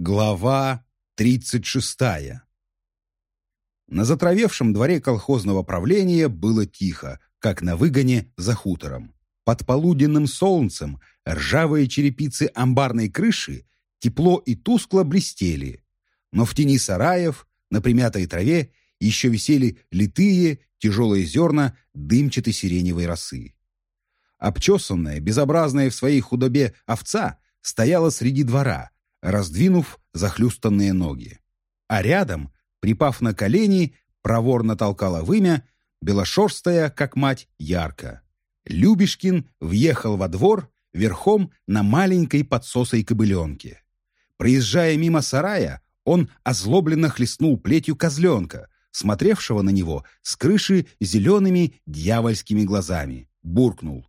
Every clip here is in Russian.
Глава 36. На затравевшем дворе колхозного правления было тихо, как на выгоне за хутором. Под полуденным солнцем ржавые черепицы амбарной крыши тепло и тускло блестели, но в тени сараев, на примятой траве, еще висели литые, тяжелые зерна дымчатой сиреневой росы. Обчесанная, безобразная в своей худобе овца стояла среди двора — раздвинув захлюстанные ноги. А рядом, припав на колени, проворно толкала вымя, белошерстая, как мать, ярко. Любешкин въехал во двор верхом на маленькой подсосой кобыленке. Проезжая мимо сарая, он озлобленно хлестнул плетью козленка, смотревшего на него с крыши зелеными дьявольскими глазами. Буркнул.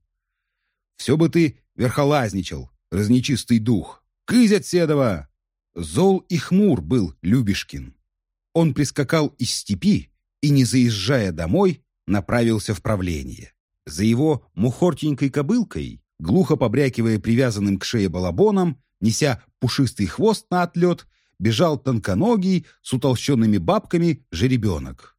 «Все бы ты верхолазничал, разнечистый дух!» «Кызь от седова!» Зол и хмур был Любешкин. Он прискакал из степи и, не заезжая домой, направился в правление. За его мухортенькой кобылкой, глухо побрякивая привязанным к шее балабоном, неся пушистый хвост на отлет, бежал тонконогий с утолщенными бабками жеребенок.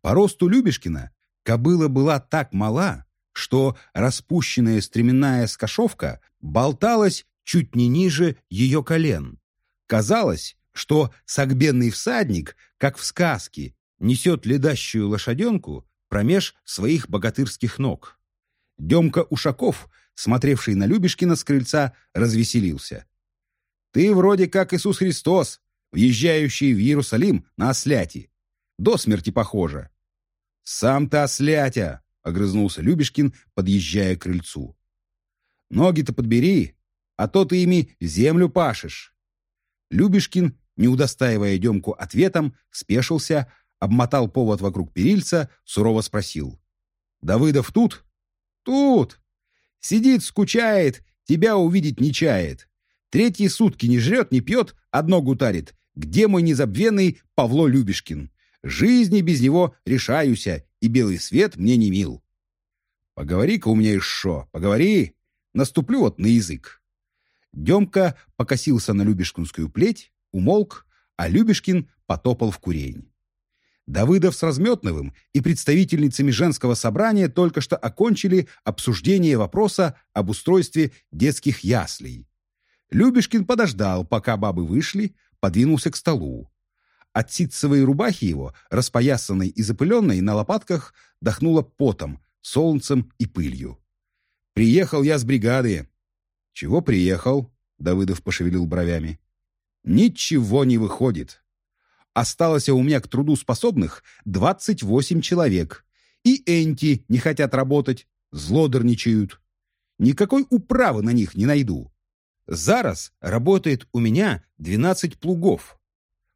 По росту Любешкина кобыла была так мала, что распущенная стременная скашовка болталась чуть не ниже ее колен. Казалось, что сагбенный всадник, как в сказке, несет ледащую лошаденку промеж своих богатырских ног. Демка Ушаков, смотревший на Любешкина с крыльца, развеселился. «Ты вроде как Иисус Христос, въезжающий в Иерусалим на осляти. До смерти похоже». «Сам ты ослятя!» — огрызнулся Любешкин, подъезжая к крыльцу. «Ноги-то подбери, а то ты ими землю пашешь». Любешкин, не удостаивая Демку ответом, спешился, обмотал повод вокруг перильца, сурово спросил. «Давыдов тут?» «Тут! Сидит, скучает, тебя увидеть не чает. Третьи сутки не жрет, не пьет, одно гутарит. Где мой незабвенный Павло Любешкин? Жизни без него решаюся, и белый свет мне не мил». «Поговори-ка у меня еще, поговори. Наступлю вот на язык». Демка покосился на Любешкинскую плеть, умолк, а Любешкин потопал в курень. Давыдов с Разметновым и представительницами женского собрания только что окончили обсуждение вопроса об устройстве детских яслей. Любешкин подождал, пока бабы вышли, подвинулся к столу. От ситцевой рубахи его, распоясанной и запыленной, на лопатках дохнуло потом, солнцем и пылью. «Приехал я с бригады. «Чего приехал?» — Давыдов пошевелил бровями. «Ничего не выходит. Осталось у меня к труду способных 28 человек. И энти не хотят работать, злодерничают. Никакой управы на них не найду. Зараз работает у меня 12 плугов.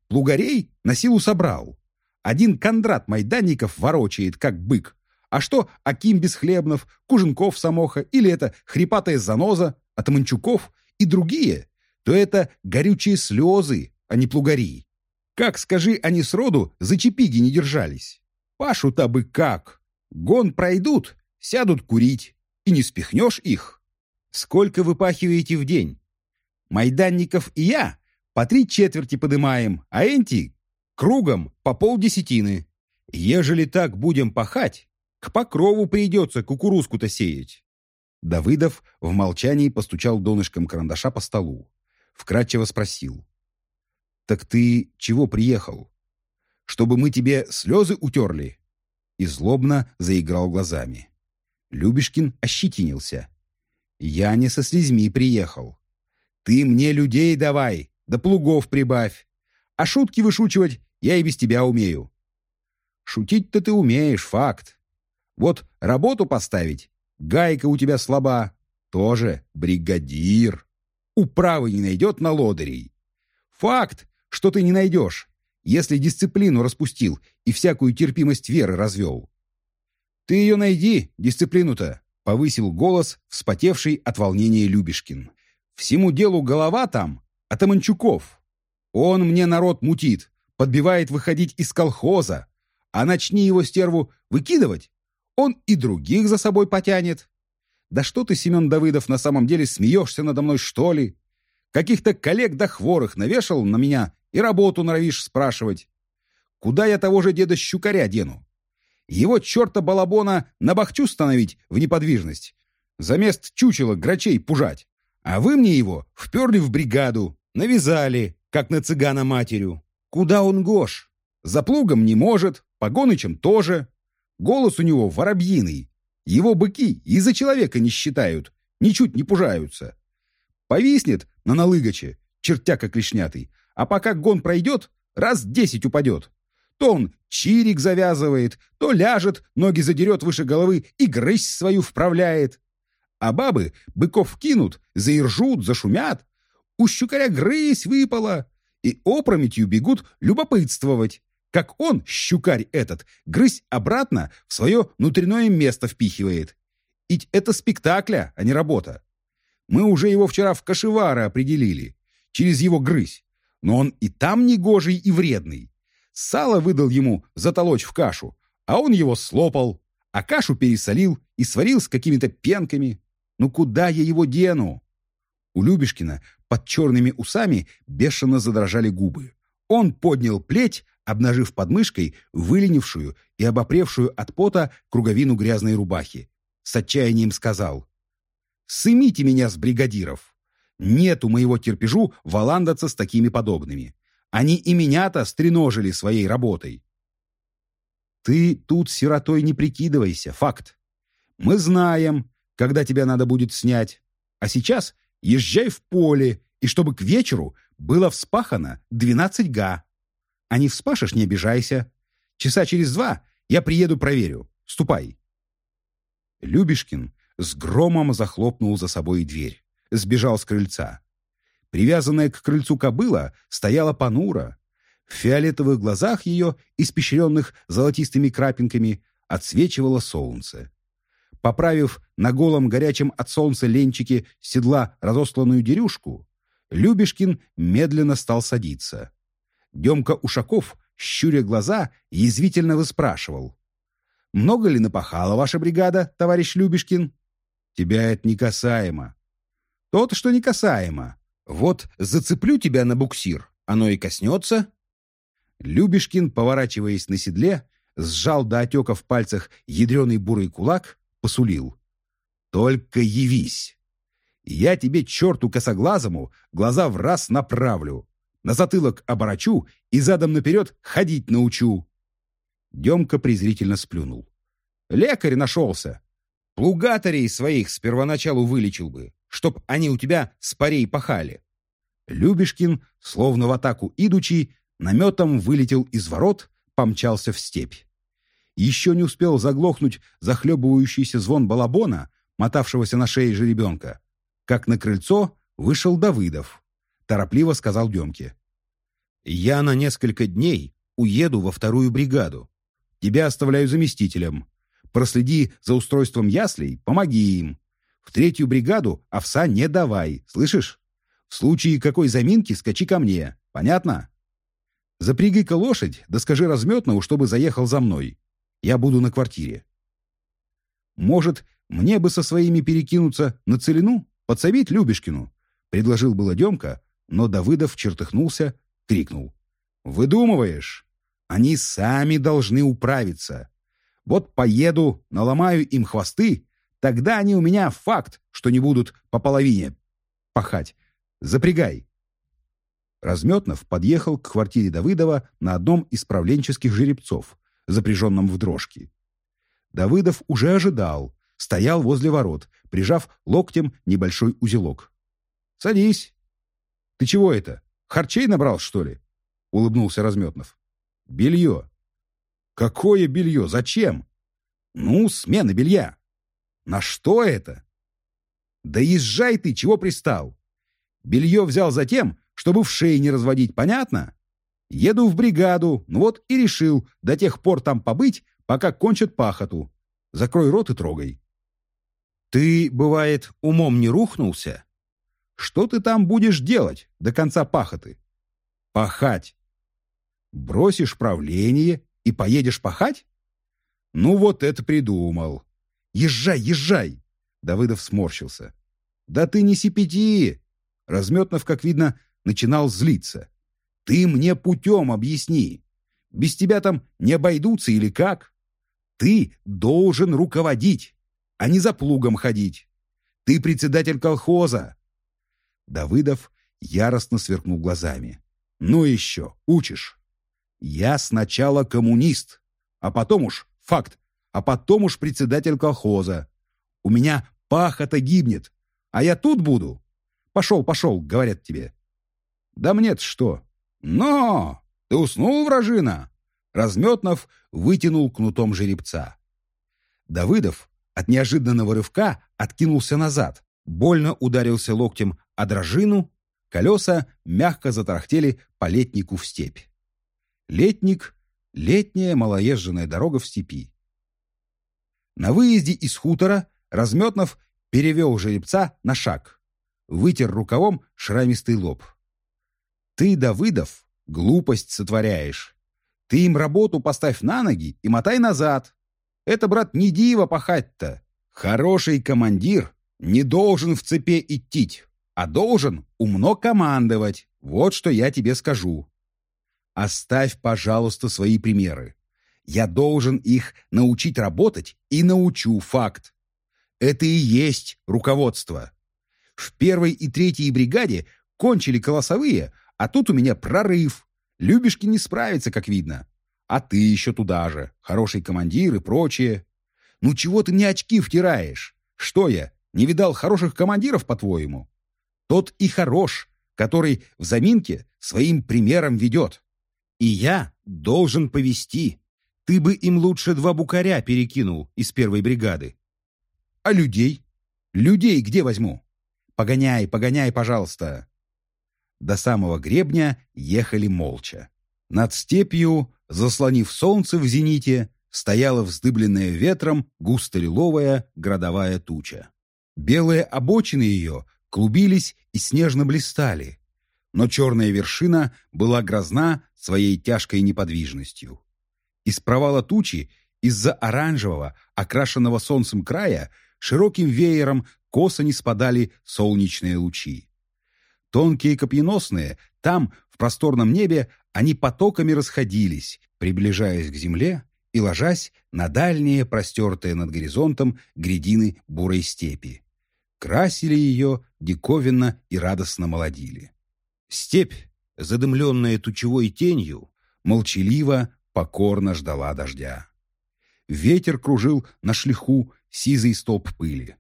Плугарей на силу собрал. Один Кондрат Майданников ворочает, как бык. А что Аким Бесхлебнов, Куженков Самоха или это хрипатая заноза, а Манчуков и другие, то это горючие слезы, а не плугари. Как, скажи, они сроду за чепиги не держались? Пашу-то бы как? Гон пройдут, сядут курить, и не спихнешь их. Сколько выпахиваете в день? Майданников и я по три четверти подымаем, а энти кругом по полдесятины. Ежели так будем пахать, к покрову придется кукурузку-то сеять. Давыдов в молчании постучал донышком карандаша по столу. Вкратчиво спросил. «Так ты чего приехал? Чтобы мы тебе слезы утерли?» И злобно заиграл глазами. Любешкин ощетинился. «Я не со слезьми приехал. Ты мне людей давай, да плугов прибавь. А шутки вышучивать я и без тебя умею». «Шутить-то ты умеешь, факт. Вот работу поставить Гайка у тебя слаба. Тоже бригадир. Управы не найдет на лодырей. Факт, что ты не найдешь, если дисциплину распустил и всякую терпимость веры развел. Ты ее найди, дисциплину-то, повысил голос, вспотевший от волнения Любешкин. Всему делу голова там, а Таманчуков. Он мне народ мутит, подбивает выходить из колхоза, а начни его стерву выкидывать, он и других за собой потянет. Да что ты, Семен Давыдов, на самом деле смеешься надо мной, что ли? Каких-то коллег да хворых навешал на меня и работу норовишь спрашивать. Куда я того же деда Щукаря дену? Его черта балабона на бахчу становить в неподвижность. Замест чучела грачей пужать. А вы мне его вперли в бригаду, навязали, как на цыгана матерю. Куда он гош? За плугом не может, погонычем тоже. Голос у него воробьиный. Его быки и за человека не считают, ничуть не пужаются. Повиснет на налыгаче, чертяка клешнятый, а пока гон пройдет, раз десять упадет. То он чирик завязывает, то ляжет, ноги задерет выше головы и грысь свою вправляет. А бабы быков кинут, заиржут, зашумят. У щукаря грысь выпала, и опрометью бегут любопытствовать, как он, щукарь этот, грысь обратно в свое внутреннее место впихивает. Ведь это спектакля, а не работа. Мы уже его вчера в кошевары определили, через его грысь. Но он и там негожий и вредный. Сало выдал ему затолочь в кашу, а он его слопал, а кашу пересолил и сварил с какими-то пенками. Ну куда я его дену? У Любешкина под черными усами бешено задрожали губы. Он поднял плеть, обнажив подмышкой выленившую и обопревшую от пота круговину грязной рубахи. С отчаянием сказал «Сымите меня с бригадиров! Нету моего терпежу валандаться с такими подобными. Они и меня-то стреножили своей работой». «Ты тут сиротой не прикидывайся, факт. Мы знаем, когда тебя надо будет снять. А сейчас езжай в поле, и чтобы к вечеру было вспахано 12 га. А не вспашешь, не обижайся. Часа через два я приеду проверю. Ступай. Любешкин с громом захлопнул за собой дверь. Сбежал с крыльца. Привязанная к крыльцу кобыла стояла понура. В фиолетовых глазах ее, испещренных золотистыми крапинками, отсвечивало солнце. Поправив на голом горячем от солнца ленчике седла разосланную дерюшку, Любешкин медленно стал садиться. Демка Ушаков, щуря глаза, язвительно выспрашивал. «Много ли напахала ваша бригада, товарищ Любешкин?» «Тебя это не касаемо». «То-то, что не касаемо. Вот зацеплю тебя на буксир, оно и коснется». Любешкин, поворачиваясь на седле, сжал до отека в пальцах ядреный бурый кулак, посулил. «Только явись! Я тебе, черту косоглазому, глаза в раз направлю, на затылок оборочу и задом наперед ходить научу!» Демка презрительно сплюнул. «Лекарь нашелся! Плугатарей своих с первоначалу вылечил бы, чтоб они у тебя с парей пахали!» Любешкин, словно в атаку идучи, наметом вылетел из ворот, помчался в степь еще не успел заглохнуть захлебывающийся звон балабона, мотавшегося на шее жеребенка, как на крыльцо вышел Давыдов. Торопливо сказал Демке. «Я на несколько дней уеду во вторую бригаду. Тебя оставляю заместителем. Проследи за устройством яслей, помоги им. В третью бригаду овса не давай, слышишь? В случае какой заминки скачи ко мне, понятно? Запрягай-ка лошадь, да скажи разметному, чтобы заехал за мной. Я буду на квартире. Может, мне бы со своими перекинуться на целину, подсобить Любешкину? Предложил было Демка, но Давыдов чертыхнулся, крикнул. «Выдумываешь? Они сами должны управиться. Вот поеду, наломаю им хвосты, тогда они у меня факт, что не будут по половине пахать. Запрягай». Разметнов подъехал к квартире Давыдова на одном из правленческих жеребцов, запряженном в дрожки. Давыдов уже ожидал, стоял возле ворот, прижав локтем небольшой узелок. «Садись!» «Ты чего это? Харчей набрал, что ли?» — улыбнулся Разметнов. «Белье». «Какое белье? Зачем?» «Ну, смена белья». «На что это?» «Да езжай ты, чего пристал?» «Белье взял за тем, чтобы в шее не разводить, понятно?» Еду в бригаду, ну вот и решил до тех пор там побыть, пока кончат пахоту. Закрой рот и трогай. Ты, бывает, умом не рухнулся? Что ты там будешь делать до конца пахоты? Пахать. Бросишь правление и поедешь пахать? Ну вот это придумал. Езжай, езжай. Давыдов сморщился. Да ты не сипяти. Разметнов, как видно, начинал злиться. «Ты мне путем объясни. Без тебя там не обойдутся или как? Ты должен руководить, а не за плугом ходить. Ты председатель колхоза». Давыдов яростно сверкнул глазами. «Ну еще, учишь. Я сначала коммунист, а потом уж, факт, а потом уж председатель колхоза. У меня пахота гибнет, а я тут буду. Пошел, пошел, говорят тебе. Да мне-то что? Но! Ты уснул, вражина? Разметнов вытянул кнутом жеребца. Давыдов от неожиданного рывка откинулся назад, больно ударился локтем о дрожину, колеса мягко затарахтели по летнику в степь. Летник — летняя малоезженная дорога в степи. На выезде из хутора Разметнов перевел жеребца на шаг, вытер рукавом шрамистый лоб. «Ты, Давыдов, глупость сотворяешь. Ты им работу поставь на ноги и мотай назад. Это, брат, не диво пахать-то. Хороший командир не должен в цепи идти, а должен умно командовать. Вот что я тебе скажу. Оставь, пожалуйста, свои примеры. Я должен их научить работать и научу факт. Это и есть руководство. В первой и третьей бригаде кончили колосовые, а тут у меня прорыв. Любишки не справится, как видно. А ты еще туда же. Хороший командир и прочее. Ну чего ты мне очки втираешь? Что я, не видал хороших командиров, по-твоему? Тот и хорош, который в заминке своим примером ведет. И я должен повести. Ты бы им лучше два букаря перекинул из первой бригады. А людей? Людей где возьму? Погоняй, погоняй, пожалуйста. До самого гребня ехали молча. Над степью, заслонив солнце в зените, стояла вздыбленная ветром густо-лиловая градовая туча. Белые обочины ее клубились и снежно блистали, но черная вершина была грозна своей тяжкой неподвижностью. Из провала тучи, из-за оранжевого, окрашенного солнцем края, широким веером косо не спадали солнечные лучи. Тонкие копьеносные, там, в просторном небе, они потоками расходились, приближаясь к земле и ложась на дальние, простертые над горизонтом, грядины бурой степи. Красили ее, диковинно и радостно молодили. Степь, задымленная тучевой тенью, молчаливо, покорно ждала дождя. Ветер кружил на шлиху сизый столб пыли.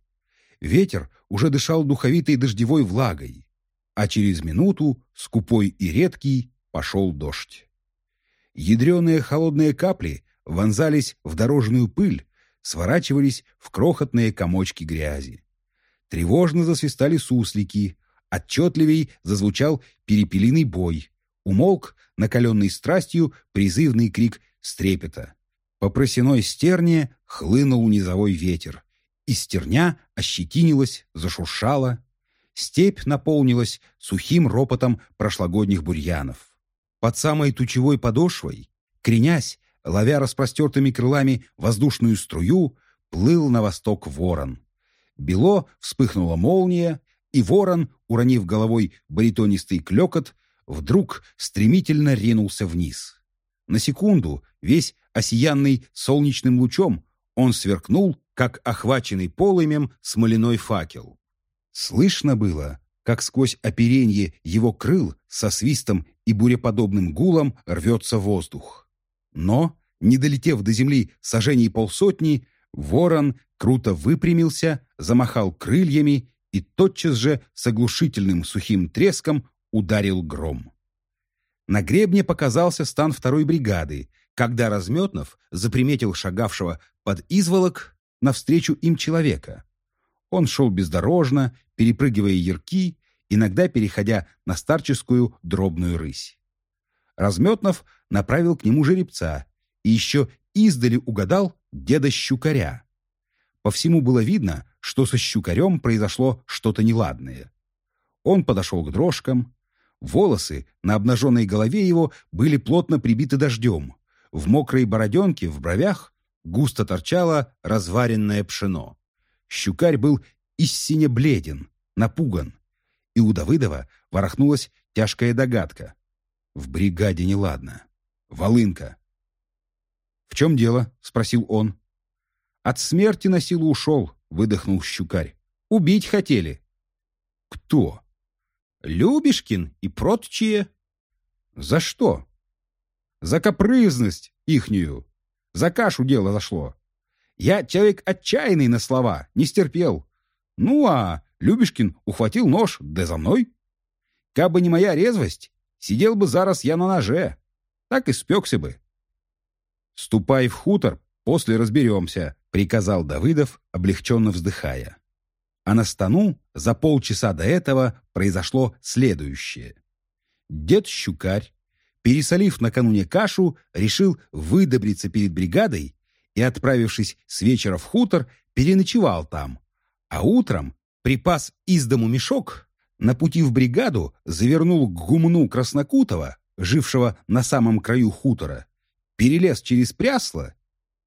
Ветер уже дышал духовитой дождевой влагой, а через минуту, скупой и редкий, пошел дождь. Ядреные холодные капли вонзались в дорожную пыль, сворачивались в крохотные комочки грязи. Тревожно засвистали суслики, отчетливей зазвучал перепелиный бой, умолк, накаленный страстью, призывный крик стрепета. По просеной стерне хлынул низовой ветер. И стерня ощетинилась, зашуршала. Степь наполнилась сухим ропотом прошлогодних бурьянов. Под самой тучевой подошвой, кренясь, ловя распростертыми крылами воздушную струю, плыл на восток ворон. Бело вспыхнула молния, и ворон, уронив головой баритонистый клекот, вдруг стремительно ринулся вниз. На секунду, весь осиянный солнечным лучом, он сверкнул, как охваченный полымем смоляной факел. Слышно было, как сквозь оперенье его крыл со свистом и буреподобным гулом рвется воздух. Но, не долетев до земли сажений полсотни, ворон круто выпрямился, замахал крыльями и тотчас же с оглушительным сухим треском ударил гром. На гребне показался стан второй бригады, когда Разметнов заприметил шагавшего под изволок навстречу им человека. Он шел бездорожно, перепрыгивая ярки, иногда переходя на старческую дробную рысь. Разметнов направил к нему жеребца и еще издали угадал деда Щукаря. По всему было видно, что со Щукарем произошло что-то неладное. Он подошел к дрожкам, Волосы на обнаженной голове его были плотно прибиты дождем. В мокрой бороденке, в бровях, густо торчало разваренное пшено. Щукарь был истинно бледен, напуган. и у Давыдова ворохнулась тяжкая догадка. В бригаде неладно. Волынка. «В чем дело?» — спросил он. «От смерти на силу ушел», — выдохнул щукарь. «Убить хотели». «Кто?» «Любешкин и прочие». «За что?» «За капрызность ихнюю. За кашу дело зашло. Я человек отчаянный на слова, не стерпел. Ну, а Любешкин ухватил нож, да за мной. Кабы не моя резвость, сидел бы зараз я на ноже. Так и спекся бы. «Ступай в хутор, после разберемся», — приказал Давыдов, облегченно вздыхая. А на стану за полчаса до этого произошло следующее. Дед Щукарь, пересолив накануне кашу, решил выдобриться перед бригадой и, отправившись с вечера в хутор, переночевал там. А утром припас из дому мешок, на пути в бригаду завернул к гумну Краснокутова, жившего на самом краю хутора, перелез через прясло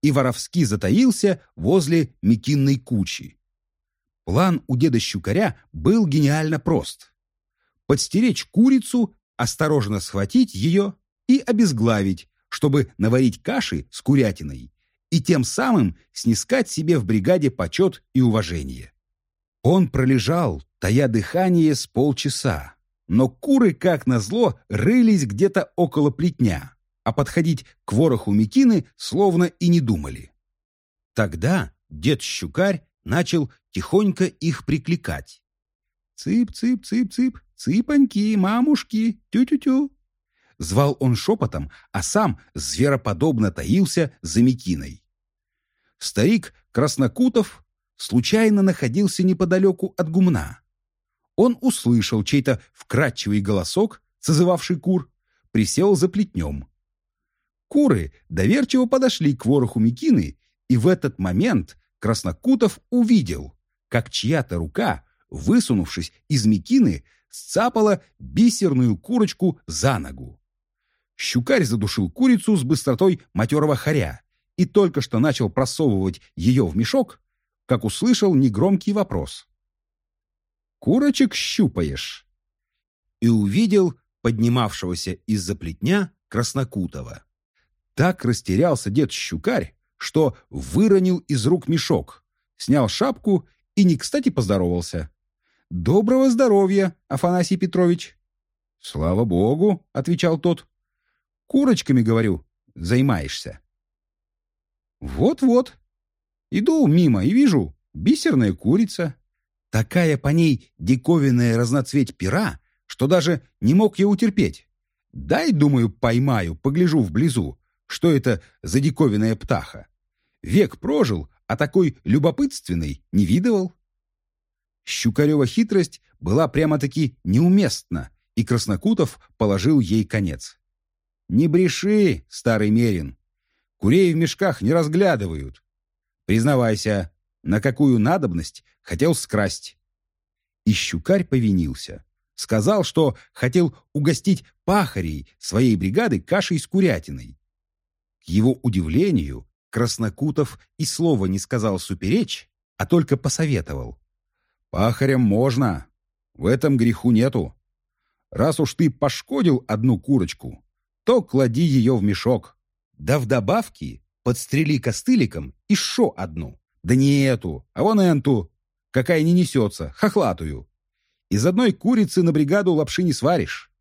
и воровски затаился возле Микинной кучи. План у деда Щукаря был гениально прост. Подстеречь курицу, осторожно схватить ее и обезглавить, чтобы наварить каши с курятиной и тем самым снискать себе в бригаде почет и уважение. Он пролежал, тая дыхание, с полчаса, но куры, как назло, рылись где-то около плетня, а подходить к вороху Микины словно и не думали. Тогда дед Щукарь начал тихонько их прикликать. «Цып-цып-цып-цып, цыпоньки, мамушки, тю-тю-тю». Звал он шепотом, а сам звероподобно таился за Микиной. Старик Краснокутов случайно находился неподалеку от гумна. Он услышал чей-то вкрадчивый голосок, созывавший кур, присел за плетнем. Куры доверчиво подошли к вороху Микины, и в этот момент Краснокутов увидел, как чья-то рука, высунувшись из Микины, сцапала бисерную курочку за ногу. Щукарь задушил курицу с быстротой матерого хоря и только что начал просовывать ее в мешок, как услышал негромкий вопрос. «Курочек щупаешь?» И увидел поднимавшегося из-за плетня Краснокутова. Так растерялся дед Щукарь, что выронил из рук мешок, снял шапку и не кстати поздоровался. «Доброго здоровья, Афанасий Петрович!» «Слава богу!» — отвечал тот. «Курочками, говорю, займаешься». «Вот-вот. Иду мимо и вижу бисерная курица. Такая по ней диковинная разноцветь пера, что даже не мог я утерпеть. Дай, думаю, поймаю, погляжу вблизу, что это за диковинная птаха? Век прожил, а такой любопытственный не видывал. Щукарева хитрость была прямо-таки неуместна, и Краснокутов положил ей конец. «Не бреши, старый Мерин. Курей в мешках не разглядывают. Признавайся, на какую надобность хотел скрасть?» И щукарь повинился. Сказал, что хотел угостить пахарей своей бригады кашей с курятиной. К его удивлению, Краснокутов и слова не сказал суперечь, а только посоветовал. «Пахарям можно, в этом греху нету. Раз уж ты пошкодил одну курочку, то клади ее в мешок. Да в добавки подстрели костыликом еще одну. Да не эту, а вон эту, какая не несется, хохлатую. Из одной курицы на бригаду лапши не сваришь.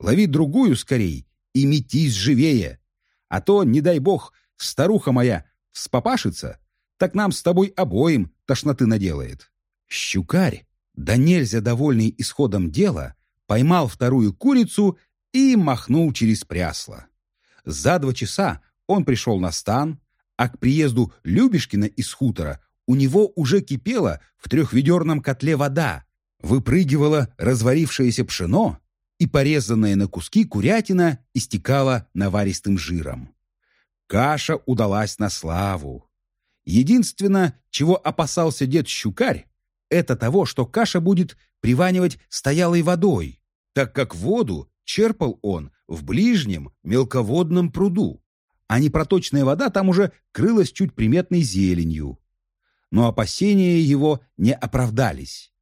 Лови другую скорей и метись живее. А то, не дай бог, старуха моя вспопашится, так нам с тобой обоим тошноты наделает. Щукарь, да нельзя довольный исходом дела, поймал вторую курицу и махнул через прясло. За два часа он пришел на стан, а к приезду Любешкина из хутора у него уже кипела в трехведерном котле вода, выпрыгивало разварившееся пшено, и порезанная на куски курятина истекала наваристым жиром. Каша удалась на славу. Единственное, чего опасался дед Щукарь, это того, что каша будет приванивать стоялой водой, так как воду черпал он в ближнем мелководном пруду, а непроточная вода там уже крылась чуть приметной зеленью. Но опасения его не оправдались.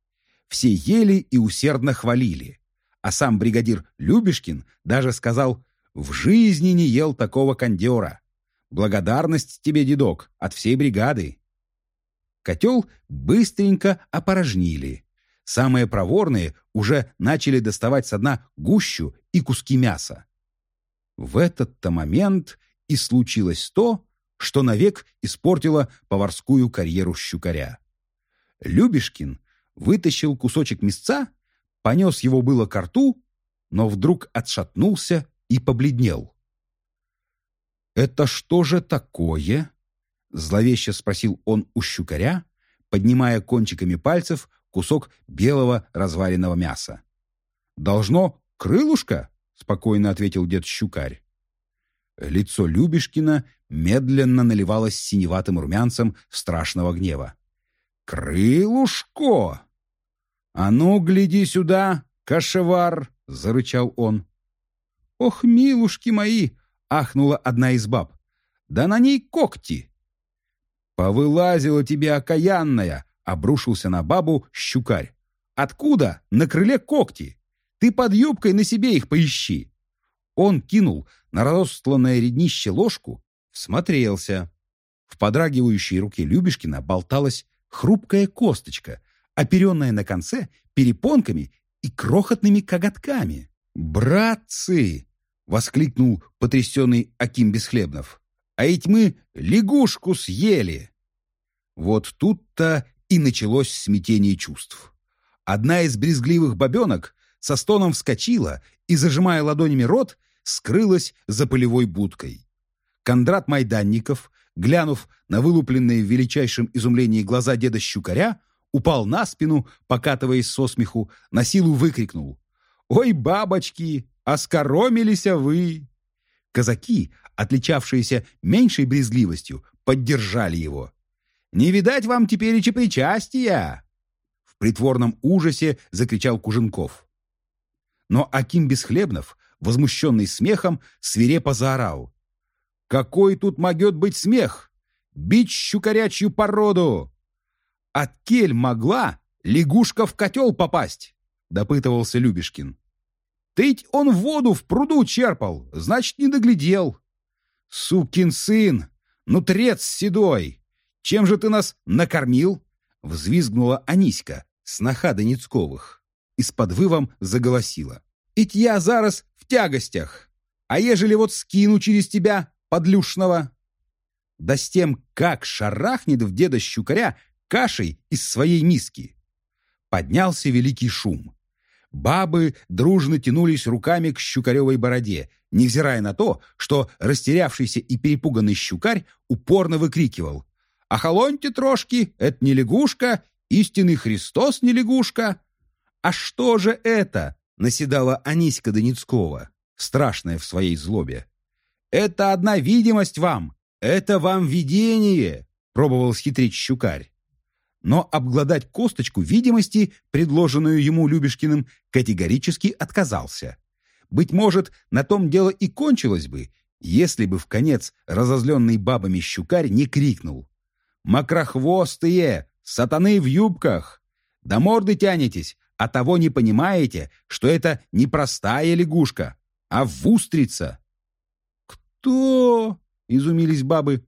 Все ели и усердно хвалили. А сам бригадир Любешкин даже сказал «В жизни не ел такого кондера. Благодарность тебе, дедок, от всей бригады». Котел быстренько опорожнили. Самые проворные уже начали доставать со дна гущу и куски мяса. В этот-то момент и случилось то, что навек испортило поварскую карьеру щукаря. Любешкин вытащил кусочек мясца, понес его было к рту, но вдруг отшатнулся и побледнел. «Это что же такое?» — зловеще спросил он у щукаря, поднимая кончиками пальцев кусок белого разваренного мяса. «Должно крылышко?» — спокойно ответил дед Щукарь. Лицо Любешкина медленно наливалось синеватым румянцем страшного гнева. «Крылушко! А ну, гляди сюда, кошевар!» — зарычал он. «Ох, милушки мои!» — ахнула одна из баб. «Да на ней когти!» «Повылазила тебе окаянная!» — обрушился на бабу щукарь. «Откуда? На крыле когти! Ты под юбкой на себе их поищи!» Он кинул на разостланное реднище ложку, смотрелся. В подрагивающей руке Любешкина болталась хрупкая косточка, оперенная на конце перепонками и крохотными коготками. «Братцы!» — воскликнул потрясенный Аким Бесхлебнов. «А ведь мы лягушку съели!» Вот тут-то и началось смятение чувств. Одна из брезгливых бабенок со стоном вскочила и, зажимая ладонями рот, скрылась за полевой будкой. Кондрат Майданников, глянув на вылупленные в величайшем изумлении глаза деда Щукаря, упал на спину, покатываясь со смеху, на силу выкрикнул. «Ой, бабочки, оскоромились вы!» Казаки, отличавшиеся меньшей брезгливостью, поддержали его. «Не видать вам теперь и причастия!» В притворном ужасе закричал Куженков. Но Аким Бесхлебнов возмущенный смехом, свирепо заорал. «Какой тут могет быть смех? Бить щукарячью породу!» «От кель могла лягушка в котел попасть!» — допытывался Любешкин. «Ты он воду в пруду черпал, значит, не доглядел!» «Сукин сын! Нутрец седой! Чем же ты нас накормил?» — взвизгнула Аниська, сноха Доницковых, и с подвывом заголосила. «Ить я зараз в тягостях. А ежели вот скину через тебя, подлюшного?» Да с тем, как шарахнет в деда щукаря кашей из своей миски. Поднялся великий шум. Бабы дружно тянулись руками к щукаревой бороде, невзирая на то, что растерявшийся и перепуганный щукарь упорно выкрикивал «Охолоньте трошки, это не лягушка, истинный Христос не лягушка!» «А что же это?» наседала Аниська Доницкова, страшная в своей злобе. «Это одна видимость вам! Это вам видение!» — пробовал схитрить щукарь. Но обглодать косточку видимости, предложенную ему Любешкиным, категорически отказался. Быть может, на том дело и кончилось бы, если бы в конец разозленный бабами щукарь не крикнул. «Макрохвостые! Сатаны в юбках! До морды тянетесь, а того не понимаете, что это не простая лягушка, а вустрица». «Кто?» — изумились бабы.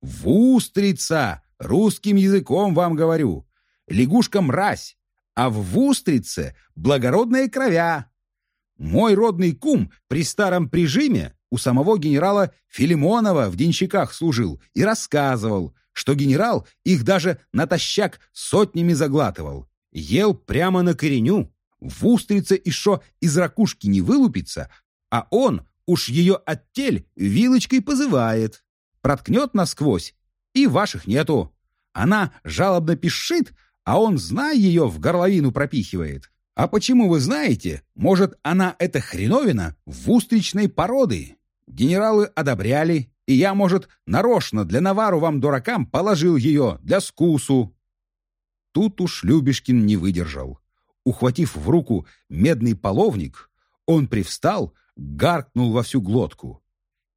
«Вустрица! Русским языком вам говорю. Лягушка-мразь, а в вустрице благородная кровя. Мой родный кум при старом прижиме у самого генерала Филимонова в денщиках служил и рассказывал, что генерал их даже натощак сотнями заглатывал. Ел прямо на кореню. В устрице еще из ракушки не вылупится, а он уж ее оттель вилочкой позывает. Проткнет насквозь, и ваших нету. Она жалобно пишет, а он, зная ее, в горловину пропихивает. А почему вы знаете? Может, она эта хреновина в устричной породы? Генералы одобряли, и я, может, нарочно для навару вам, дуракам, положил ее для скусу. Тут уж Любешкин не выдержал. Ухватив в руку медный половник, он привстал, гаркнул во всю глотку.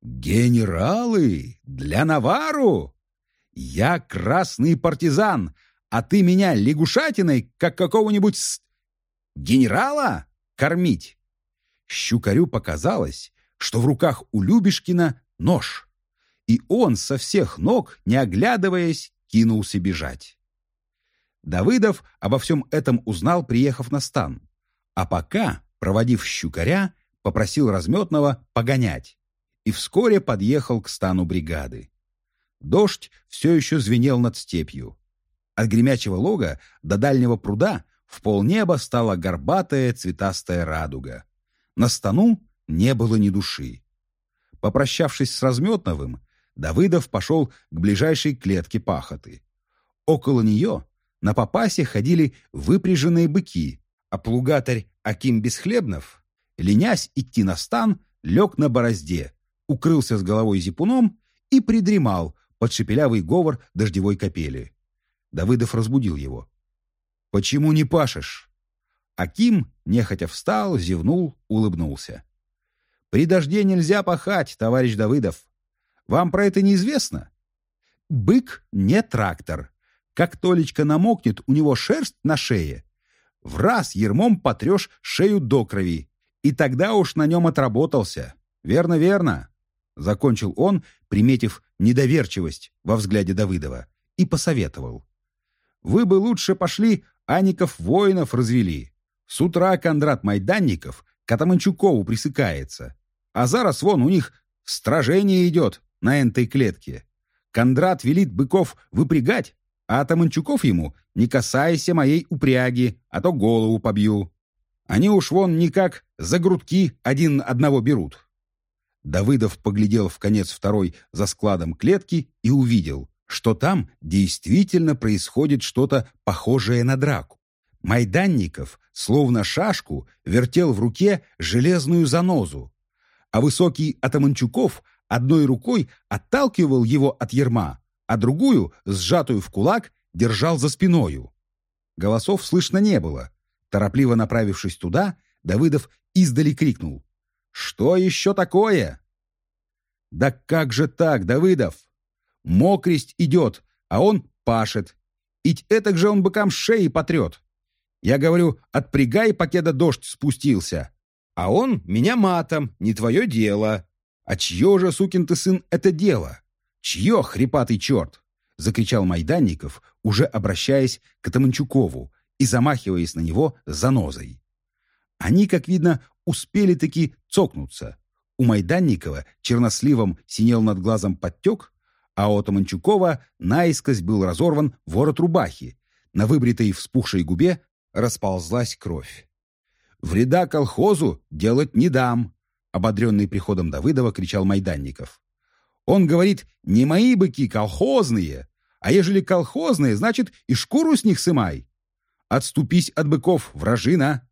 «Генералы! Для Навару! Я красный партизан, а ты меня лягушатиной, как какого-нибудь с... генерала, кормить. Щукарю показалось, что в руках у Любешкина нож, и он со всех ног, не оглядываясь, кинулся бежать. Давыдов обо всем этом узнал, приехав на стан, а пока, проводив щукаря, попросил разметного погонять и вскоре подъехал к стану бригады. Дождь все еще звенел над степью. От гремячего лога до дальнего пруда в полнеба стала горбатая цветастая радуга. На стану не было ни души. Попрощавшись с Разметновым, Давыдов пошел к ближайшей клетке пахоты. Около нее на попасе ходили выпряженные быки, а плугатарь Аким Бесхлебнов, ленясь идти на стан, лег на борозде, укрылся с головой зипуном и придремал под шепелявый говор дождевой капели. Давыдов разбудил его. «Почему не пашешь?» Аким нехотя встал, зевнул, улыбнулся. «При дожде нельзя пахать, товарищ Давыдов. Вам про это неизвестно?» «Бык не трактор. Как Толечка намокнет, у него шерсть на шее. В раз ермом потрешь шею до крови, и тогда уж на нем отработался. Верно, верно. Закончил он, приметив недоверчивость во взгляде Давыдова, и посоветовал. «Вы бы лучше пошли Аников воинов развели. С утра Кондрат Майданников к Атаманчукову присыкается. А зараз вон у них стражение идет на энтой клетке. Кондрат велит быков выпрягать, а Атаманчуков ему «не касайся моей упряги, а то голову побью». Они уж вон никак за грудки один одного берут. Давыдов поглядел в конец второй за складом клетки и увидел, что там действительно происходит что-то похожее на драку. Майданников, словно шашку, вертел в руке железную занозу, а высокий Атаманчуков одной рукой отталкивал его от ерма, а другую, сжатую в кулак, держал за спиною. Голосов слышно не было. Торопливо направившись туда, Давыдов издали крикнул. «Что еще такое?» «Да как же так, Давыдов? Мокресть идет, а он пашет. Ить этак же он быкам шеи потрет. Я говорю, отпрягай, покеда дождь спустился. А он меня матом, не твое дело. А чье же, сукин ты сын, это дело? Чье, хрипатый черт?» — закричал Майданников, уже обращаясь к Таманчукову и замахиваясь на него занозой. Они, как видно, успели-таки цокнуться. У Майданникова черносливом синел над глазом подтек, а у Таманчукова наискось был разорван ворот рубахи. На выбритой вспухшей губе расползлась кровь. «Вреда колхозу делать не дам!» Ободренный приходом Давыдова кричал Майданников. «Он говорит, не мои быки, колхозные! А ежели колхозные, значит, и шкуру с них сымай! Отступись от быков, вражина!»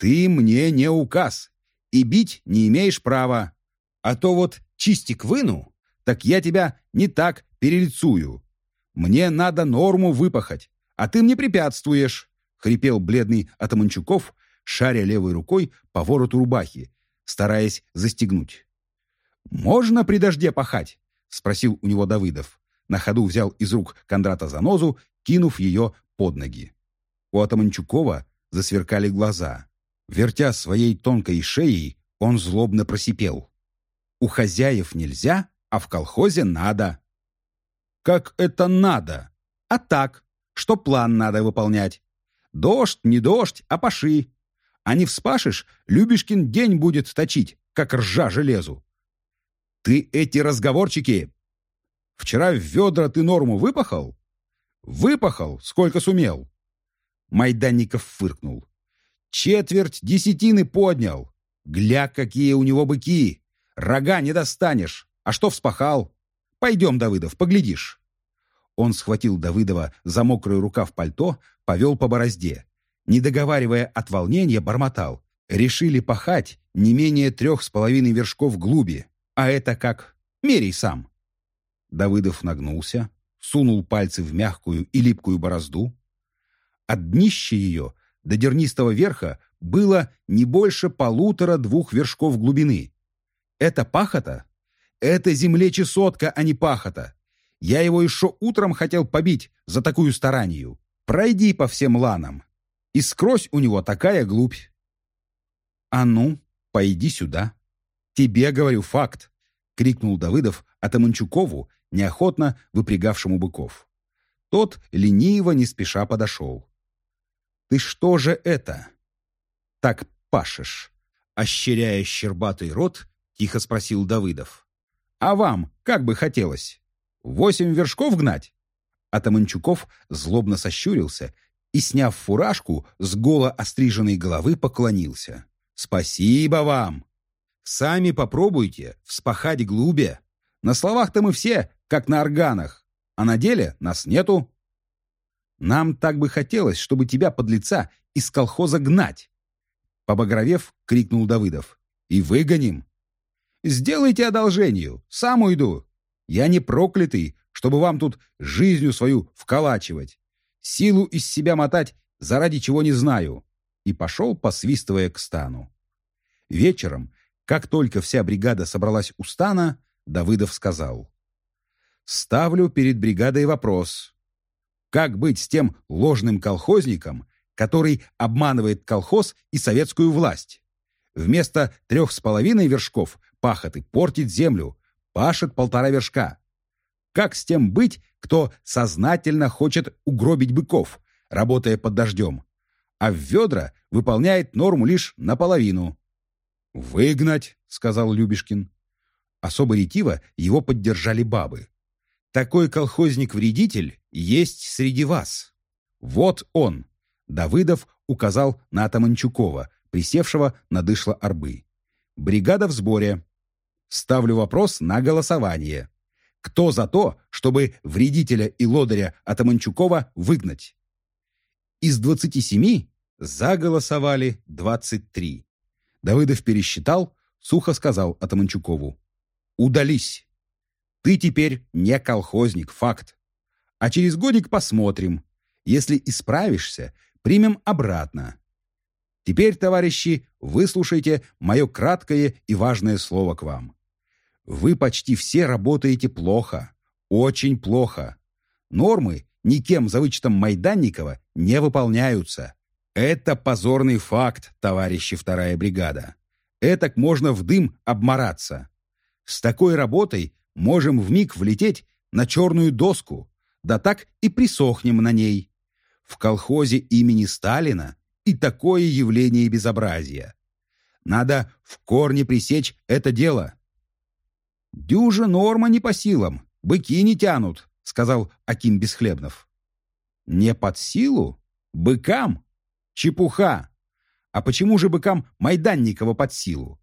Ты мне не указ, и бить не имеешь права. А то вот чистик выну, так я тебя не так перелицую. Мне надо норму выпахать, а ты мне препятствуешь, — хрипел бледный Атаманчуков, шаря левой рукой по вороту рубахи, стараясь застегнуть. «Можно при дожде пахать?» — спросил у него Давыдов. На ходу взял из рук Кондрата занозу, кинув ее под ноги. У Атаманчукова засверкали глаза. Вертя своей тонкой шеей, он злобно просипел. «У хозяев нельзя, а в колхозе надо». «Как это надо?» «А так, что план надо выполнять. Дождь, не дождь, а паши. А не вспашешь, Любешкин день будет точить, как ржа железу». «Ты эти разговорчики...» «Вчера в ведра ты норму выпахал?» «Выпахал, сколько сумел». Майданников фыркнул. Четверть десятины поднял. Гля, какие у него быки. Рога не достанешь. А что вспахал? Пойдем, Давыдов, поглядишь. Он схватил Давыдова за мокрую рукав пальто, повел по борозде. Не договаривая от волнения, бормотал. Решили пахать не менее трех с половиной вершков глуби. А это как? Мерей сам. Давыдов нагнулся, сунул пальцы в мягкую и липкую борозду. От днища ее до дернистого верха было не больше полутора-двух вершков глубины. Это пахота? Это землечесотка, а не пахота. Я его еще утром хотел побить за такую старанию. Пройди по всем ланам. И скрозь у него такая глубь. А ну, пойди сюда. Тебе говорю факт, крикнул Давыдов Атаманчукову, неохотно выпрягавшему быков. Тот лениво, не спеша подошел. «Ты что же это?» «Так пашешь?» Ощеряя щербатый рот, тихо спросил Давыдов. «А вам как бы хотелось? Восемь вершков гнать?» Атаманчуков злобно сощурился и, сняв фуражку, с голо остриженной головы поклонился. «Спасибо вам! Сами попробуйте вспахать глубе. На словах-то мы все, как на органах, а на деле нас нету. Нам так бы хотелось, чтобы тебя, под лица из колхоза гнать. Побагровев, крикнул Давыдов. И выгоним. Сделайте одолжение, сам уйду. Я не проклятый, чтобы вам тут жизнью свою вколачивать. Силу из себя мотать, заради чего не знаю. И пошел, посвистывая к стану. Вечером, как только вся бригада собралась у стана, Давыдов сказал. Ставлю перед бригадой вопрос. Как быть с тем ложным колхозником, который обманывает колхоз и советскую власть? Вместо трех с половиной вершков пахоты портит землю, пашет полтора вершка. Как с тем быть, кто сознательно хочет угробить быков, работая под дождем, а в ведра выполняет норму лишь наполовину? «Выгнать», — сказал Любешкин. Особо ретиво его поддержали бабы. Такой колхозник-вредитель есть среди вас. Вот он. Давыдов указал на Атаманчукова, присевшего на дышло арбы. Бригада в сборе. Ставлю вопрос на голосование. Кто за то, чтобы вредителя и лодыря Атаманчукова выгнать? Из 27 заголосовали 23. Давыдов пересчитал, сухо сказал Атаманчукову. «Удались!» Ты теперь не колхозник, факт. А через годик посмотрим. Если исправишься, примем обратно. Теперь, товарищи, выслушайте мое краткое и важное слово к вам. Вы почти все работаете плохо, очень плохо. Нормы никем за вычетом Майданникова не выполняются. Это позорный факт, товарищи вторая бригада. Этак можно в дым обмораться. С такой работой можем вмиг влететь на черную доску, да так и присохнем на ней. В колхозе имени Сталина и такое явление безобразия. Надо в корне пресечь это дело. «Дюжа норма не по силам, быки не тянут», — сказал Аким Бесхлебнов. «Не под силу? Быкам? Чепуха! А почему же быкам Майданникова под силу?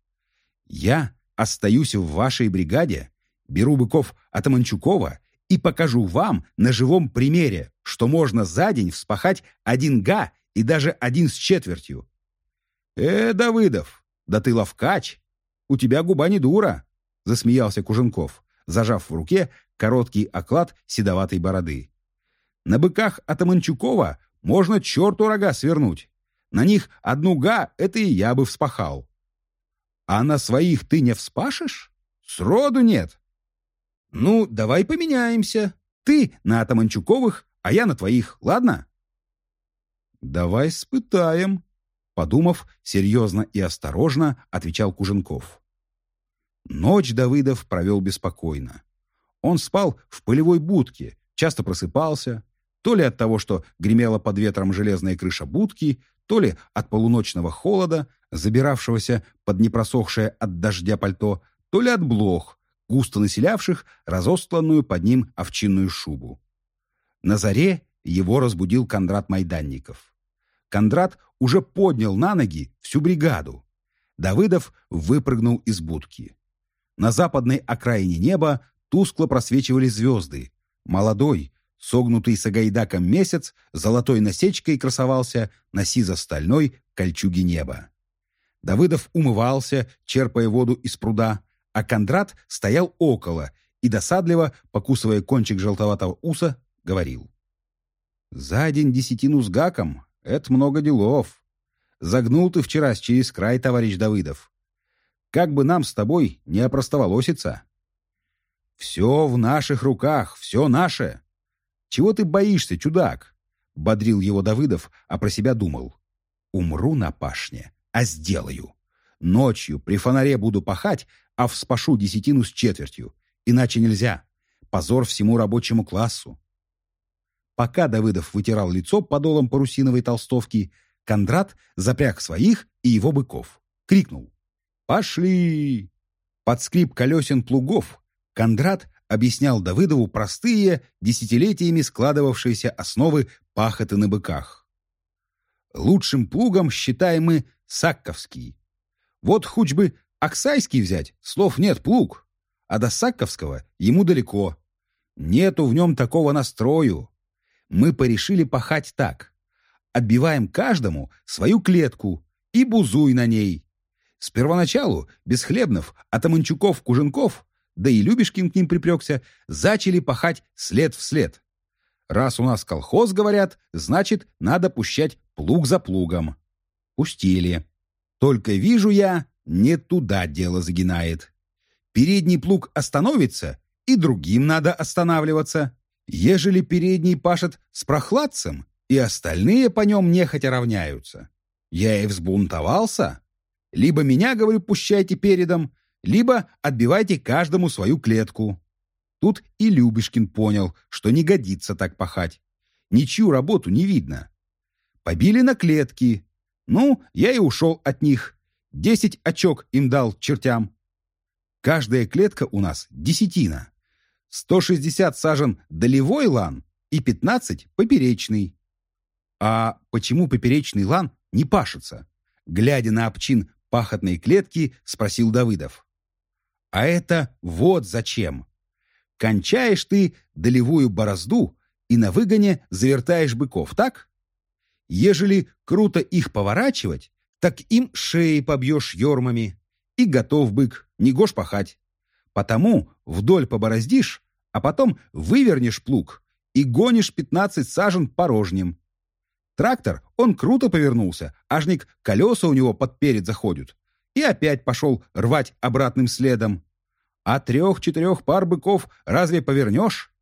Я остаюсь в вашей бригаде Беру быков от Аманчукова и покажу вам на живом примере, что можно за день вспахать один га и даже один с четвертью. «Э, Давыдов, да ты ловкач! У тебя губа не дура!» — засмеялся Куженков, зажав в руке короткий оклад седоватой бороды. «На быках от Аманчукова можно черту рога свернуть. На них одну га — это и я бы вспахал. А на своих ты не вспашешь? Сроду нет. «Ну, давай поменяемся. Ты на Атаманчуковых, а я на твоих, ладно?» «Давай испытаем», — подумав, серьезно и осторожно отвечал Куженков. Ночь Давыдов провел беспокойно. Он спал в полевой будке, часто просыпался, то ли от того, что гремела под ветром железная крыша будки, то ли от полуночного холода, забиравшегося под непросохшее от дождя пальто, то ли от блох, густо населявших разостланную под ним овчинную шубу. На заре его разбудил Кондрат Майданников. Кондрат уже поднял на ноги всю бригаду. Давыдов выпрыгнул из будки. На западной окраине неба тускло просвечивали звезды. Молодой, согнутый сагайдаком месяц, золотой насечкой красовался на сизо-стальной кольчуге неба. Давыдов умывался, черпая воду из пруда, а Кондрат стоял около и, досадливо, покусывая кончик желтоватого уса, говорил. «За день десятину с гаком — это много делов. Загнул ты вчера через край, товарищ Давыдов. Как бы нам с тобой не опростоволоситься?» Все в наших руках, все наше. Чего ты боишься, чудак? Бодрил его Давыдов, а про себя думал. Умру на пашне, а сделаю. Ночью при фонаре буду пахать, а вспашу десятину с четвертью. Иначе нельзя. Позор всему рабочему классу. Пока Давыдов вытирал лицо подолом парусиновой толстовки, Кондрат запряг своих и его быков. Крикнул. «Пошли!» Под скрип колесен плугов Кондрат объяснял Давыдову простые, десятилетиями складывавшиеся основы пахоты на быках. Лучшим плугом считаем мы Сакковский. Вот хоть бы Оксайский взять, слов нет, плуг. А до Сакковского ему далеко. Нету в нем такого настрою. Мы порешили пахать так. Отбиваем каждому свою клетку и бузуй на ней. С первоначалу без хлебнов, а Таманчуков-Куженков, да и Любешкин к ним припрекся, зачали пахать след в след. Раз у нас колхоз, говорят, значит, надо пущать плуг за плугом. Пустили. Только вижу я, не туда дело загинает. Передний плуг остановится, и другим надо останавливаться. Ежели передний пашет с прохладцем, и остальные по нем нехотя равняются. Я и взбунтовался. Либо меня, говорю, пущайте передом, либо отбивайте каждому свою клетку. Тут и Любишкин понял, что не годится так пахать. Ничью работу не видно. Побили на клетки. Ну, я и ушел от них. Десять очок им дал чертям. Каждая клетка у нас десятина. 160 сажен долевой лан и 15 поперечный. А почему поперечный лан не пашется? Глядя на обочину пахотной клетки, спросил Давыдов. А это вот зачем. Кончаешь ты долевую борозду и на выгоне завертаешь быков, так? Ежели круто их поворачивать, так им шеи побьешь ермами. И готов бык, не гож пахать. Потому вдоль побороздишь, а потом вывернешь плуг и гонишь пятнадцать сажен порожним. Трактор, он круто повернулся, ажник колеса у него под перед заходят. И опять пошел рвать обратным следом. А трех-четырех пар быков разве повернешь?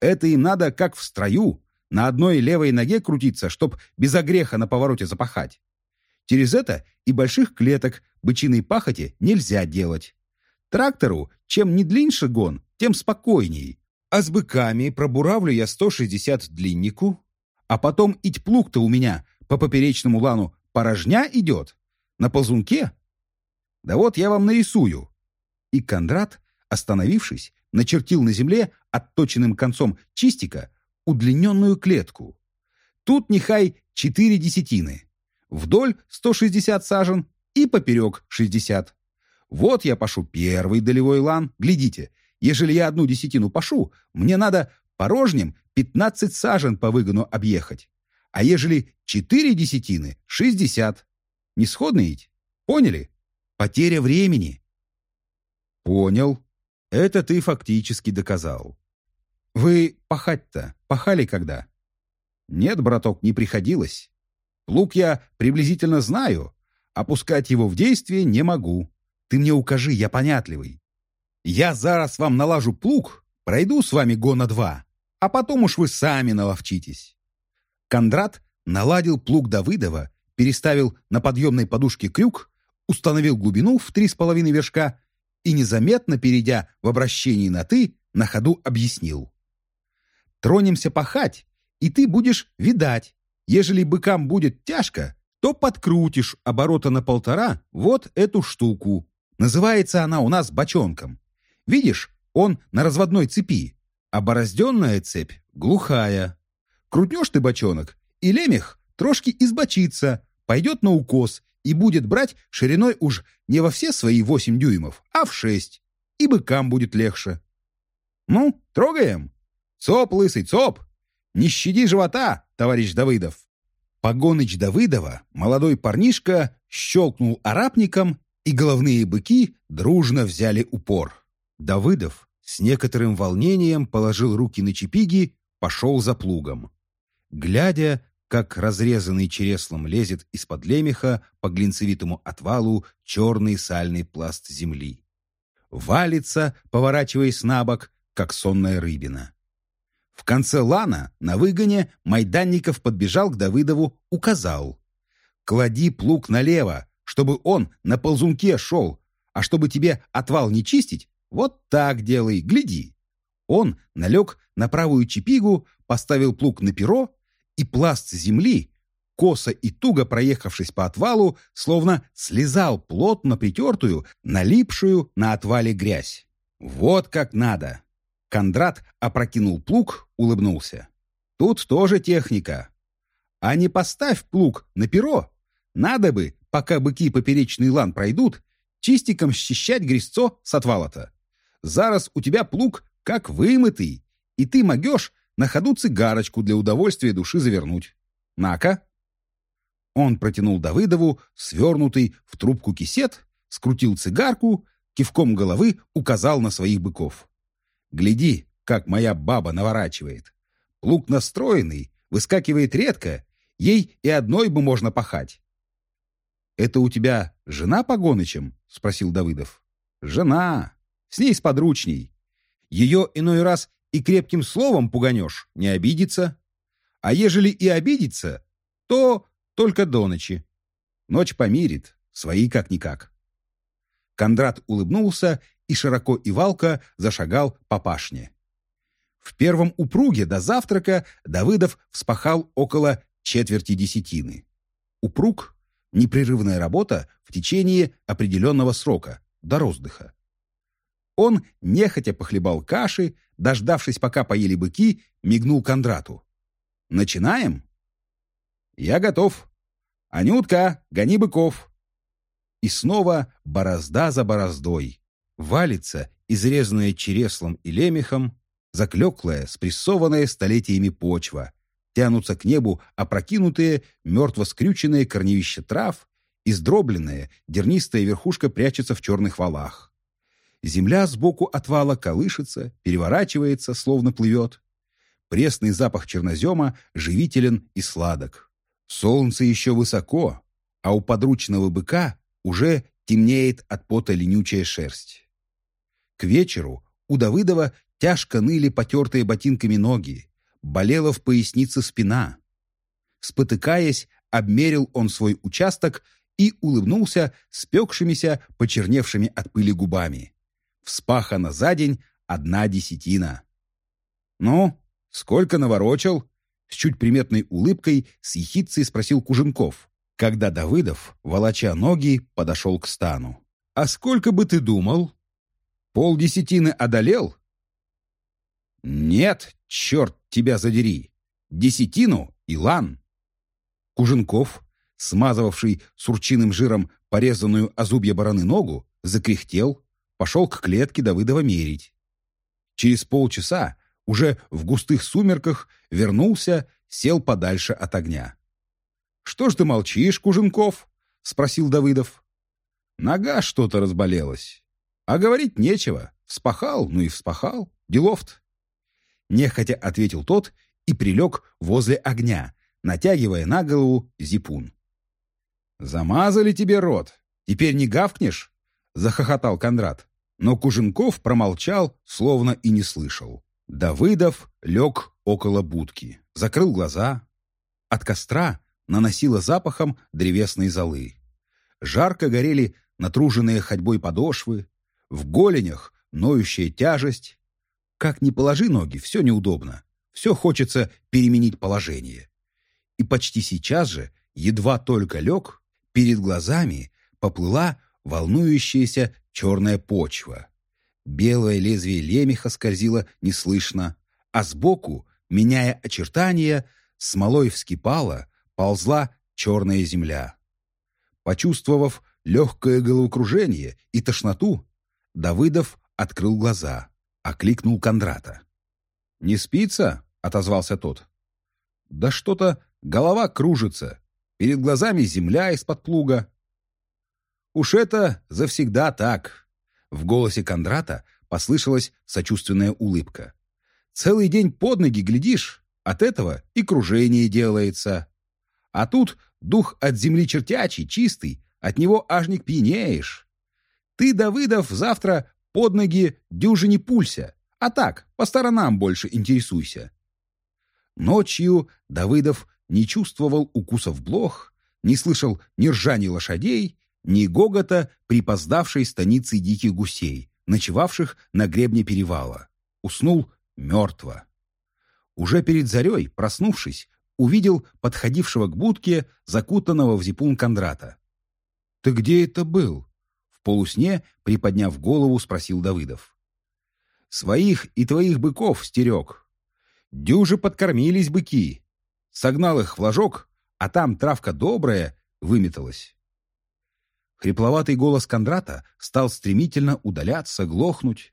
Это им надо, как в строю, на одной левой ноге крутиться, чтоб без огреха на повороте запахать. Через это и больших клеток бычиной пахоти нельзя делать. Трактору, чем не длиннее гон, тем спокойней. А с быками пробуравлю я 160 длиннику, а потом ить плуг-то у меня по поперечному лану порожня идет. На ползунке. Да вот я вам нарисую. И Кондрат, остановившись, начертил на земле отточенным концом чистика удлиненную клетку. Тут нехай четыре десятины. Вдоль 160 сажен и поперек 60. Вот я пашу первый долевой лан. Глядите, ежели я одну десятину пашу, мне надо порожним 15 сажен по выгону объехать. А ежели 4 десятины — 60. Не сходно ведь? Поняли? Потеря времени. Понял. Это ты фактически доказал. Вы пахать-то пахали когда? Нет, браток, не приходилось. Плуг я приблизительно знаю, опускать его в действие не могу. Ты мне укажи, я понятливый. Я зараз вам налажу плуг, пройду с вами гона два, а потом уж вы сами наловчитесь». Кондрат наладил плуг Давыдова, переставил на подъемной подушке крюк, установил глубину в три с половиной вершка и, незаметно перейдя в обращении на «ты», на ходу объяснил. «Тронемся пахать, и ты будешь видать. Ежели быкам будет тяжко, то подкрутишь оборота на полтора вот эту штуку. Называется она у нас бочонком. Видишь, он на разводной цепи. А борозденная цепь глухая. Крутнешь ты бочонок, и лемех трошки избочится, пойдет на укос и будет брать шириной уж не во все свои восемь дюймов, а в шесть. И быкам будет легче. Ну, трогаем. Цоп, лысый, цоп. Не щади живота, товарищ Давыдов. Погоныч Давыдова, молодой парнишка, щелкнул арапником, и головные быки дружно взяли упор. Давыдов с некоторым волнением положил руки на чепиги, пошел за плугом. Глядя, как разрезанный череслом лезет из-под лемеха по глинцевитому отвалу черный сальный пласт земли. валится, поворачиваясь на бок, как сонная рыбина. В конце лана на выгоне Майданников подбежал к Давыдову, указал. «Клади плуг налево, чтобы он на ползунке шел, а чтобы тебе отвал не чистить, вот так делай, гляди». Он налег на правую чепигу, поставил плуг на перо, и пласт земли, косо и туго проехавшись по отвалу, словно слезал плотно притертую, налипшую на отвале грязь. Вот как надо. Кондрат опрокинул плуг, улыбнулся. Тут тоже техника. А не поставь плуг на перо. Надо бы, пока быки поперечный лан пройдут, чистиком счищать грязцо с отвала-то. Зараз у тебя плуг как вымытый, и ты могешь на ходу цигарочку для удовольствия души завернуть. На-ка!» Он протянул Давыдову свернутый в трубку кисет, скрутил цигарку, кивком головы указал на своих быков. «Гляди, как моя баба наворачивает. Плуг настроенный, выскакивает редко, ей и одной бы можно пахать». «Это у тебя жена погонычем?» — спросил Давыдов. «Жена. С ней сподручней. Ее иной раз и крепким словом пуганешь, не обидится. А ежели и обидится, то только до ночи. Ночь помирит, свои как-никак. Кондрат улыбнулся и широко и валко зашагал по пашне. В первом упруге до завтрака Давыдов вспахал около четверти десятины. Упруг — непрерывная работа в течение определенного срока, до роздыха. Он нехотя похлебал каши, дождавшись, пока поели быки, мигнул Кондрату. «Начинаем?» «Я готов. Анютка, гони быков!» И снова борозда за бороздой. Валится, изрезанная череслом и лемехом, заклеклая, спрессованная столетиями почва. Тянутся к небу опрокинутые, мертво скрюченные корневища трав, издробленная, дернистая верхушка прячется в черных валах. Земля сбоку отвала колышется, переворачивается, словно плывет. Пресный запах чернозема живителен и сладок. Солнце еще высоко, а у подручного быка уже темнеет от пота ленючая шерсть. К вечеру у Давыдова тяжко ныли потертые ботинками ноги, болела в пояснице спина. Спотыкаясь, обмерил он свой участок и улыбнулся спекшимися, почерневшими от пыли губами. Вспахано за день одна десятина. «Ну, сколько наворочил?» С чуть приметной улыбкой с ехидцей спросил Куженков, когда Давыдов, волоча ноги, подошел к стану. «А сколько бы ты думал? Пол десятины одолел?» «Нет, черт тебя задери! Десятину и лан!» Куженков, смазывавший сурчиным жиром порезанную озубья бараны ногу, закряхтел, пошел к клетке Давыдова мерить. Через полчаса, уже в густых сумерках, вернулся, сел подальше от огня. «Что ж ты молчишь, Куженков?» — спросил Давыдов. «Нога что-то разболелась. А говорить нечего. Вспахал, ну и вспахал. Делов-то». Нехотя ответил тот и прилег возле огня, натягивая на голову зипун. «Замазали тебе рот. Теперь не гавкнешь?» — захохотал Кондрат. Но Куженков промолчал, словно и не слышал. Давыдов лег около будки, закрыл глаза. От костра наносило запахом древесной золы. Жарко горели натруженные ходьбой подошвы, в голенях ноющая тяжесть. Как ни положи ноги, все неудобно, все хочется переменить положение. И почти сейчас же, едва только лег, перед глазами поплыла волнующаяся черная почва. Белое лезвие лемеха скользило неслышно, а сбоку, меняя очертания, смолой вскипала, ползла черная земля. Почувствовав легкое головокружение и тошноту, Давыдов открыл глаза, окликнул Кондрата. «Не спится?» — отозвался тот. «Да что-то голова кружится, перед глазами земля из-под плуга». Уж это завсегда так. В голосе Кондрата послышалась сочувственная улыбка. Целый день под ноги глядишь, от этого и кружение делается. А тут дух от земли чертячий, чистый, от него аж не пьянеешь. Ты, Давыдов, завтра под ноги дюжи не пулься, а так, по сторонам больше интересуйся. Ночью Давыдов не чувствовал укусов блох, не слышал ни ржания лошадей, ни гогота припоздавшей станицы диких гусей, ночевавших на гребне перевала. Уснул мертво. Уже перед зарей, проснувшись, увидел подходившего к будке, закутанного в зипун Кондрата. «Ты где это был?» В полусне, приподняв голову, спросил Давыдов. «Своих и твоих быков стерег. Дюже подкормились быки. Согнал их в ложок, а там травка добрая выметалась». Хрипловатый голос Кондрата стал стремительно удаляться, глохнуть.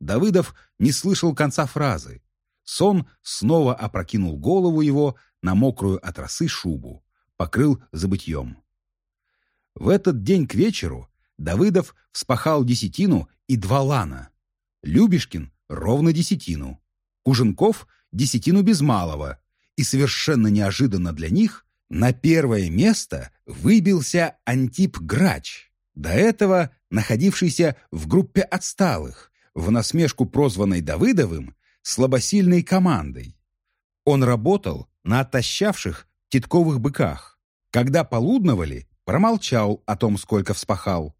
Давыдов не слышал конца фразы. Сон снова опрокинул голову его на мокрую от росы шубу, покрыл забытьем. В этот день к вечеру Давыдов вспахал десятину и два лана. Любешкин — ровно десятину. Куженков — десятину без малого. И совершенно неожиданно для них на первое место выбился Антип Грач, до этого находившийся в группе отсталых, в насмешку прозванной Давыдовым слабосильной командой. Он работал на отощавших титковых быках. Когда полудновали, промолчал о том, сколько вспахал.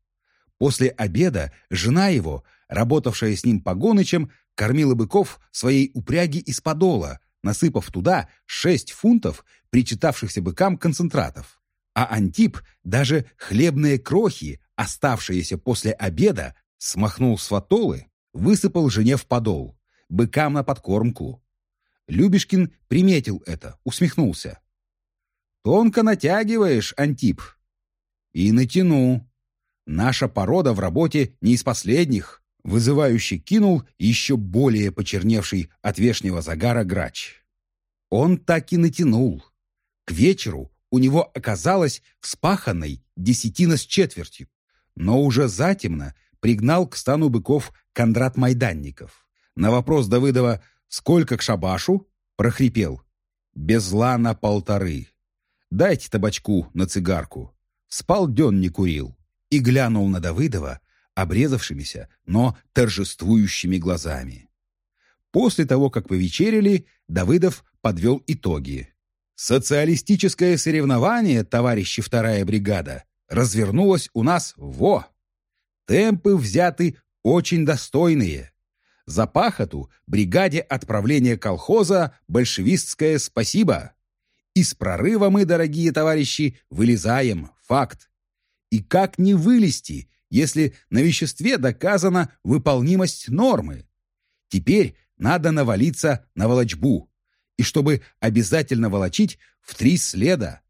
После обеда жена его, работавшая с ним погонычем, кормила быков своей упряги из подола, насыпав туда шесть фунтов причитавшихся быкам концентратов. А Антип даже хлебные крохи, оставшиеся после обеда, смахнул с фатолы, высыпал жене в подол, быкам на подкормку. Любешкин приметил это, усмехнулся. «Тонко натягиваешь, Антип». «И натяну. Наша порода в работе не из последних вызывающе кинул еще более почерневший от вешнего загара грач. Он так и натянул. К вечеру у него оказалось вспаханной десятина с четвертью, но уже затемно пригнал к стану быков Кондрат Майданников. На вопрос Давыдова «Сколько к шабашу?» прохрипел «Без зла на полторы. Дайте табачку на цигарку». Спал дён не курил и глянул на Давыдова обрезавшимися, но торжествующими глазами. После того, как повечерили, Давыдов подвел итоги. «Социалистическое соревнование, товарищи вторая бригада, развернулось у нас во! Темпы взяты очень достойные. За пахоту бригаде отправления колхоза большевистское спасибо. Из прорыва мы, дорогие товарищи, вылезаем, факт. И как не вылезти, если на веществе доказана выполнимость нормы. Теперь надо навалиться на волочбу. И чтобы обязательно волочить в три следа.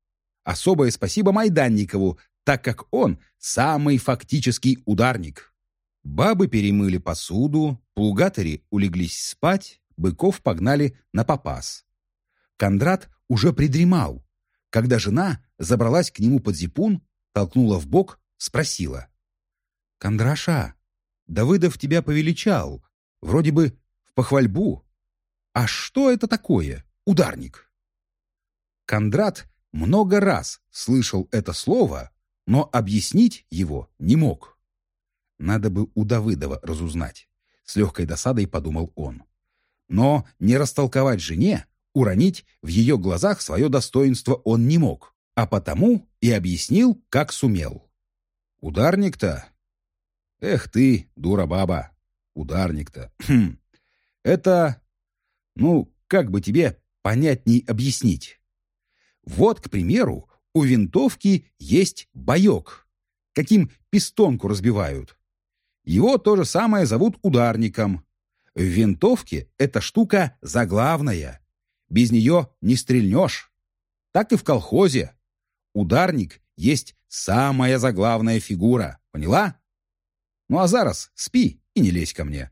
Особое спасибо Майданникову, так как он самый фактический ударник. Бабы перемыли посуду, плугатори улеглись спать, быков погнали на попас. Кондрат уже придремал, когда жена забралась к нему под зипун, толкнула в бок, спросила. «Кондраша, Давыдов тебя повеличал, вроде бы в похвальбу. А что это такое, ударник?» Кондрат много раз слышал это слово, но объяснить его не мог. Надо бы у Давыдова разузнать, с легкой досадой подумал он. Но не растолковать жене, уронить в ее глазах свое достоинство он не мог, а потому и объяснил, как сумел. Ударник-то Эх ты, дура баба, ударник-то. Хм. Это, ну, как бы тебе понятней объяснить? Вот, к примеру, у винтовки есть боек, каким пистонку разбивают. Его то же самое зовут ударником. В винтовке эта штука заглавная. Без нее не стрельнешь. Так и в колхозе. Ударник есть самая заглавная фигура. Поняла? Ну а зараз спи и не лезь ко мне.